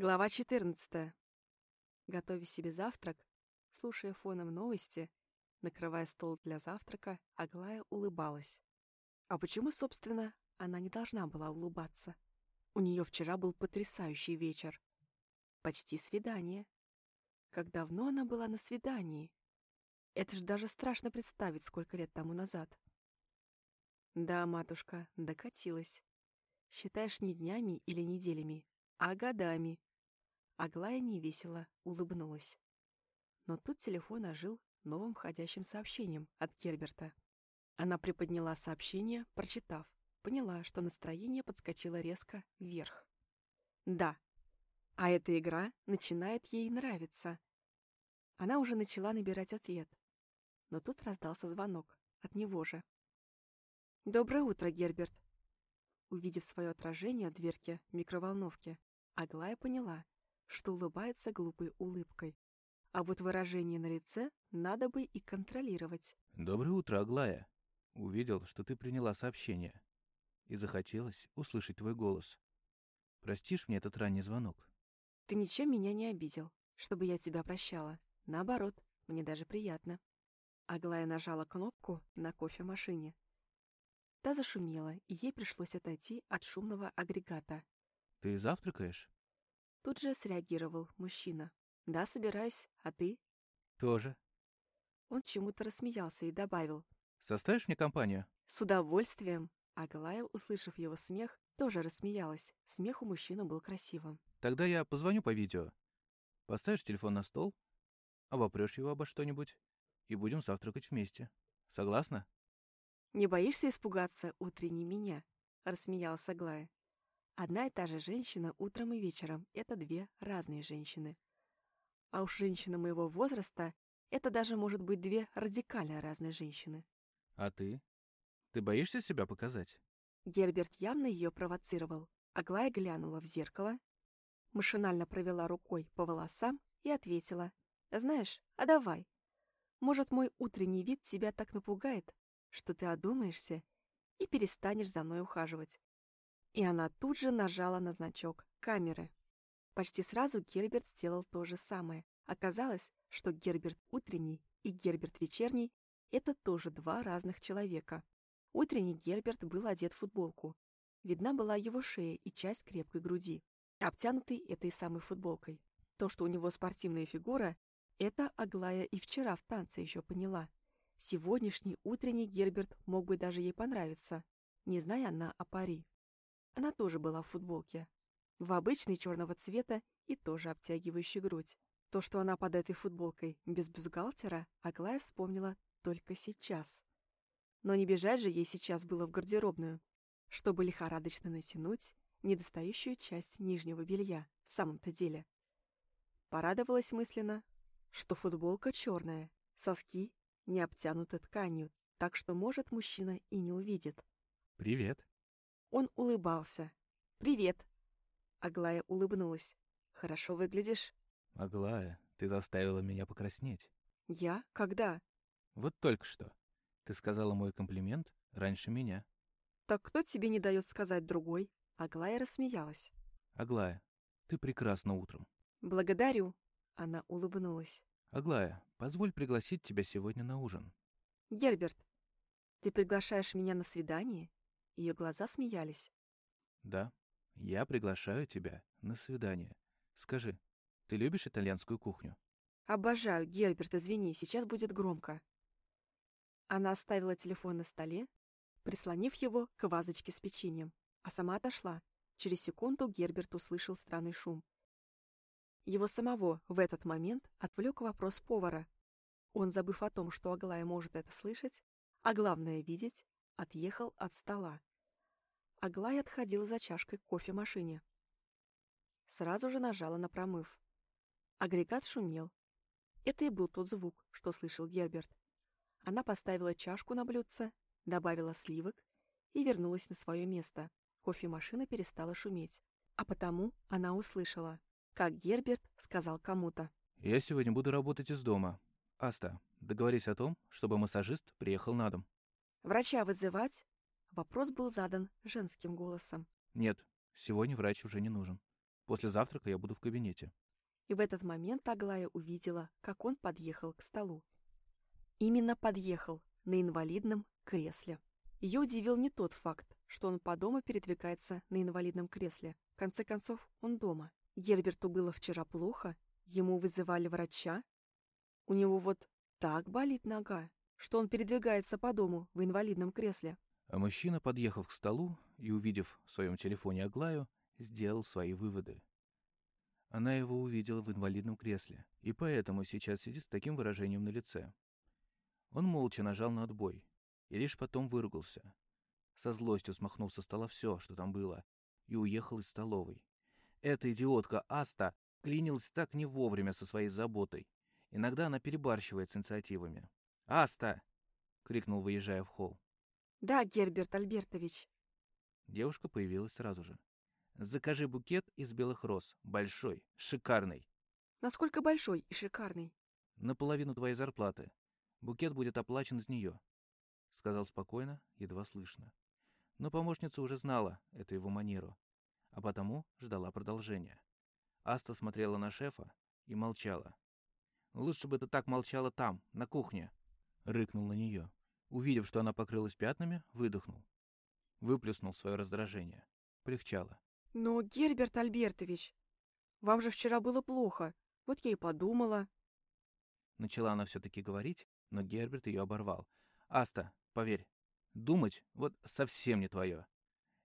Глава 14. Готовя себе завтрак, слушая фоном новости, накрывая стол для завтрака, Аглая улыбалась. А почему, собственно, она не должна была улыбаться? У нее вчера был потрясающий вечер. Почти свидание. Как давно она была на свидании? Это же даже страшно представить, сколько лет тому назад. Да, матушка, докатилась. Считаешь не днями или неделями, а годами. Аглая невесело улыбнулась. Но тут телефон ожил новым входящим сообщением от Герберта. Она приподняла сообщение, прочитав, поняла, что настроение подскочило резко вверх. Да, а эта игра начинает ей нравиться. Она уже начала набирать ответ. Но тут раздался звонок от него же. «Доброе утро, Герберт!» Увидев свое отражение в дверке микроволновки, Аглая поняла, что улыбается глупой улыбкой. А вот выражение на лице надо бы и контролировать. «Доброе утро, Аглая. Увидел, что ты приняла сообщение. И захотелось услышать твой голос. Простишь мне этот ранний звонок?» «Ты ничем меня не обидел, чтобы я тебя прощала. Наоборот, мне даже приятно». Аглая нажала кнопку на кофемашине. Та зашумела, и ей пришлось отойти от шумного агрегата. «Ты завтракаешь?» Тут же среагировал мужчина. «Да, собираюсь. А ты?» «Тоже». Он чему-то рассмеялся и добавил. «Составишь мне компанию?» «С удовольствием». Аглая, услышав его смех, тоже рассмеялась. Смех у мужчины был красивым. «Тогда я позвоню по видео. Поставишь телефон на стол, обопрёшь его обо что-нибудь, и будем завтракать вместе. Согласна?» «Не боишься испугаться утренней меня?» — рассмеялась Аглая. Одна и та же женщина утром и вечером — это две разные женщины. А уж женщина моего возраста — это даже может быть две радикально разные женщины. А ты? Ты боишься себя показать? Герберт явно ее провоцировал. Аглая глянула в зеркало, машинально провела рукой по волосам и ответила. «Знаешь, а давай. Может, мой утренний вид тебя так напугает, что ты одумаешься и перестанешь за мной ухаживать. И она тут же нажала на значок камеры. Почти сразу Герберт сделал то же самое. Оказалось, что Герберт утренний и Герберт вечерний – это тоже два разных человека. Утренний Герберт был одет в футболку. Видна была его шея и часть крепкой груди, обтянутой этой самой футболкой. То, что у него спортивная фигура, это Аглая и вчера в танце еще поняла. Сегодняшний утренний Герберт мог бы даже ей понравиться, не зная она о пари. Она тоже была в футболке. В обычной черного цвета и тоже обтягивающей грудь. То, что она под этой футболкой без бюстгальтера, Аглая вспомнила только сейчас. Но не бежать же ей сейчас было в гардеробную, чтобы лихорадочно натянуть недостающую часть нижнего белья в самом-то деле. Порадовалась мысленно, что футболка черная, соски не обтянуты тканью, так что, может, мужчина и не увидит. «Привет», он улыбался. «Привет!» Аглая улыбнулась. «Хорошо выглядишь». «Аглая, ты заставила меня покраснеть». «Я? Когда?» «Вот только что. Ты сказала мой комплимент раньше меня». «Так кто тебе не дает сказать другой?» Аглая рассмеялась. «Аглая, ты прекрасна утром». «Благодарю». Она улыбнулась. «Аглая, позволь пригласить тебя сегодня на ужин». «Герберт, ты приглашаешь меня на свидание?» Ее глаза смеялись. «Да, я приглашаю тебя на свидание. Скажи, ты любишь итальянскую кухню?» «Обожаю, Герберт, извини, сейчас будет громко». Она оставила телефон на столе, прислонив его к вазочке с печеньем, а сама отошла. Через секунду Герберт услышал странный шум. Его самого в этот момент отвлек вопрос повара. Он, забыв о том, что Аглая может это слышать, а главное видеть, отъехал от стола. Аглая отходила за чашкой к кофемашине. Сразу же нажала на промыв. Агрегат шумел. Это и был тот звук, что слышал Герберт. Она поставила чашку на блюдце, добавила сливок и вернулась на свое место. Кофемашина перестала шуметь. А потому она услышала, как Герберт сказал кому-то. «Я сегодня буду работать из дома. Аста, договорись о том, чтобы массажист приехал на дом». «Врача вызывать?» Вопрос был задан женским голосом. «Нет, сегодня врач уже не нужен». После завтрака я буду в кабинете. И в этот момент Аглая увидела, как он подъехал к столу. Именно подъехал на инвалидном кресле. Ее удивил не тот факт, что он по дому передвигается на инвалидном кресле. В конце концов, он дома. Герберту было вчера плохо, ему вызывали врача. У него вот так болит нога, что он передвигается по дому в инвалидном кресле. А мужчина, подъехав к столу и увидев в своем телефоне Аглаю, сделал свои выводы. Она его увидела в инвалидном кресле, и поэтому сейчас сидит с таким выражением на лице. Он молча нажал на отбой и лишь потом выругался. Со злостью смахнул со стола все, что там было, и уехал из столовой. Эта идиотка Аста клинилась так не вовремя со своей заботой. Иногда она перебарщивает с инициативами. «Аста!» — крикнул, выезжая в холл. «Да, Герберт Альбертович». Девушка появилась сразу же. Закажи букет из белых роз. Большой, шикарный. Насколько большой и шикарный? Наполовину твоей зарплаты. Букет будет оплачен из нее. Сказал спокойно, едва слышно. Но помощница уже знала эту его манеру, а потому ждала продолжения. Аста смотрела на шефа и молчала. «Лучше бы ты так молчала там, на кухне!» Рыкнул на нее. Увидев, что она покрылась пятнами, выдохнул. Выплюснул свое раздражение. Прихчала. Но, Герберт Альбертович, вам же вчера было плохо. Вот я и подумала. Начала она все-таки говорить, но Герберт ее оборвал. Аста, поверь, думать вот совсем не твое.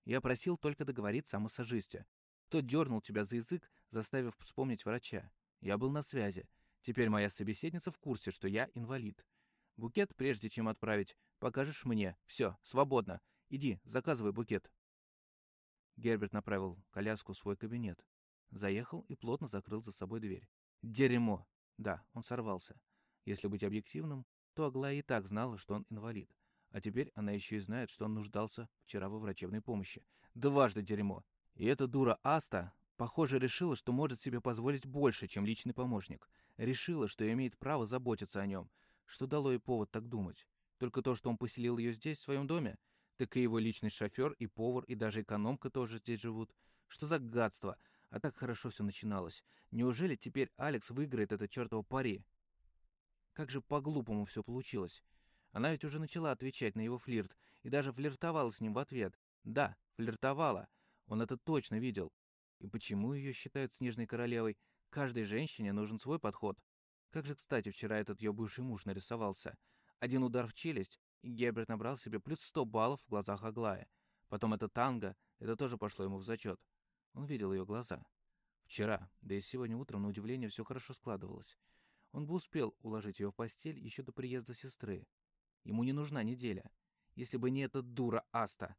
Я просил только договориться о массажисте. Тот дернул тебя за язык, заставив вспомнить врача. Я был на связи. Теперь моя собеседница в курсе, что я инвалид. Букет, прежде чем отправить, покажешь мне. Все, свободно. Иди, заказывай букет. Герберт направил коляску в свой кабинет. Заехал и плотно закрыл за собой дверь. Дерьмо! Да, он сорвался. Если быть объективным, то Аглая и так знала, что он инвалид. А теперь она еще и знает, что он нуждался вчера во врачебной помощи. Дважды дерьмо. И эта дура Аста, похоже, решила, что может себе позволить больше, чем личный помощник. Решила, что имеет право заботиться о нем. Что дало ей повод так думать? Только то, что он поселил ее здесь, в своем доме? Так и его личный шофер, и повар, и даже экономка тоже здесь живут. Что за гадство? А так хорошо все начиналось. Неужели теперь Алекс выиграет это чертово пари? Как же по-глупому все получилось. Она ведь уже начала отвечать на его флирт, и даже флиртовала с ним в ответ. Да, флиртовала. Он это точно видел. И почему ее считают снежной королевой? Каждой женщине нужен свой подход. Как же, кстати, вчера этот ее бывший муж нарисовался. Один удар в челюсть, и Герберт набрал себе плюс 100 баллов в глазах Аглая. Потом это танго, это тоже пошло ему в зачет. Он видел ее глаза. Вчера, да и сегодня утром, на удивление, все хорошо складывалось. Он бы успел уложить ее в постель еще до приезда сестры. Ему не нужна неделя, если бы не эта дура Аста.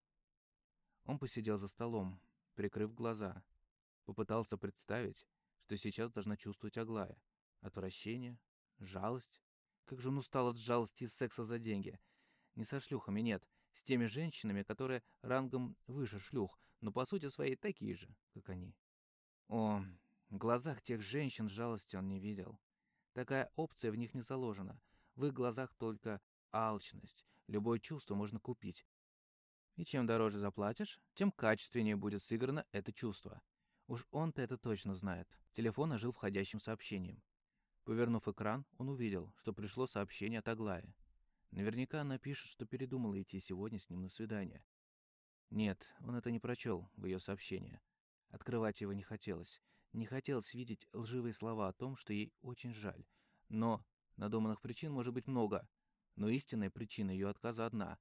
Он посидел за столом, прикрыв глаза. Попытался представить, что сейчас должна чувствовать Аглая. Отвращение, жалость. Как же он устал от жалости и секса за деньги — не со шлюхами, нет. С теми женщинами, которые рангом выше шлюх, но по сути своей такие же, как они. О, в глазах тех женщин жалости он не видел. Такая опция в них не заложена. В их глазах только алчность. Любое чувство можно купить. И чем дороже заплатишь, тем качественнее будет сыграно это чувство. Уж он-то это точно знает. Телефон ожил входящим сообщением. Повернув экран, он увидел, что пришло сообщение от Аглая. Наверняка она пишет, что передумала идти сегодня с ним на свидание. Нет, он это не прочел в ее сообщении. Открывать его не хотелось. Не хотелось видеть лживые слова о том, что ей очень жаль. Но надуманных причин может быть много. Но истинная причина ее отказа одна.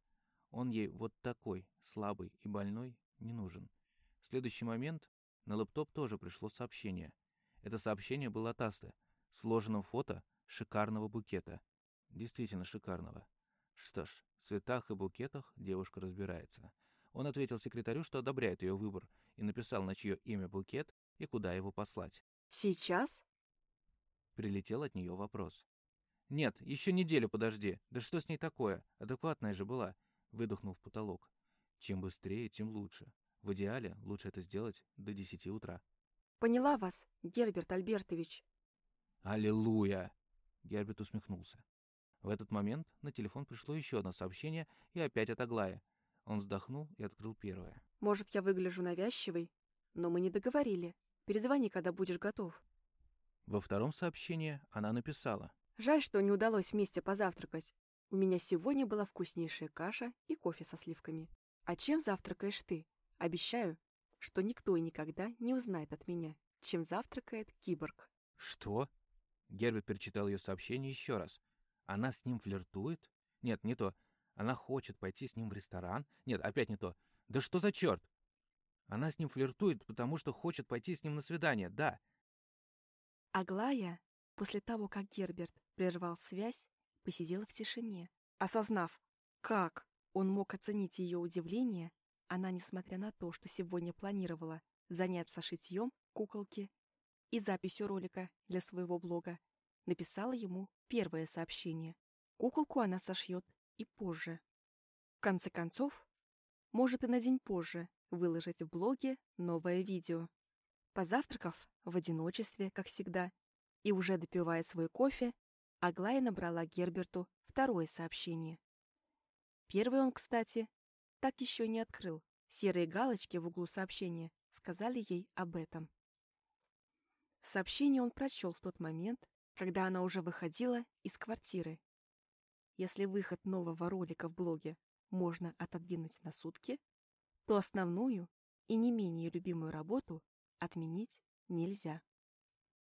Он ей вот такой, слабый и больной, не нужен. В следующий момент на лэптоп тоже пришло сообщение. Это сообщение было от Асты, сложенным фото шикарного букета. Действительно шикарного. Что ж, в цветах и букетах девушка разбирается. Он ответил секретарю, что одобряет ее выбор, и написал, на чье имя букет и куда его послать. «Сейчас?» Прилетел от нее вопрос. «Нет, еще неделю подожди. Да что с ней такое? Адекватная же была», — выдохнул в потолок. «Чем быстрее, тем лучше. В идеале лучше это сделать до десяти утра». «Поняла вас, Герберт Альбертович». «Аллилуйя!» — Герберт усмехнулся. В этот момент на телефон пришло еще одно сообщение и опять от Аглая. Он вздохнул и открыл первое. «Может, я выгляжу навязчивой, но мы не договорили. Перезвони, когда будешь готов. Во втором сообщении она написала. Жаль, что не удалось вместе позавтракать. У меня сегодня была вкуснейшая каша и кофе со сливками. А чем завтракаешь ты? Обещаю, что никто и никогда не узнает от меня, чем завтракает киборг. Что? Герберт перечитал ее сообщение еще раз. Она с ним флиртует? Нет, не то. Она хочет пойти с ним в ресторан? Нет, опять не то. Да что за черт? Она с ним флиртует, потому что хочет пойти с ним на свидание, да. Аглая, после того, как Герберт прервал связь, посидела в тишине. Осознав, как он мог оценить ее удивление, она, несмотря на то, что сегодня планировала заняться шитьем куколки и записью ролика для своего блога, написала ему первое сообщение. Куколку она сошьет и позже. В конце концов, может и на день позже выложить в блоге новое видео. Позавтракав в одиночестве, как всегда, и уже допивая свой кофе, Аглая набрала Герберту второе сообщение. Первый он, кстати, так еще не открыл. Серые галочки в углу сообщения сказали ей об этом. Сообщение он прочел в тот момент, когда она уже выходила из квартиры. Если выход нового ролика в блоге можно отодвинуть на сутки, то основную и не менее любимую работу отменить нельзя.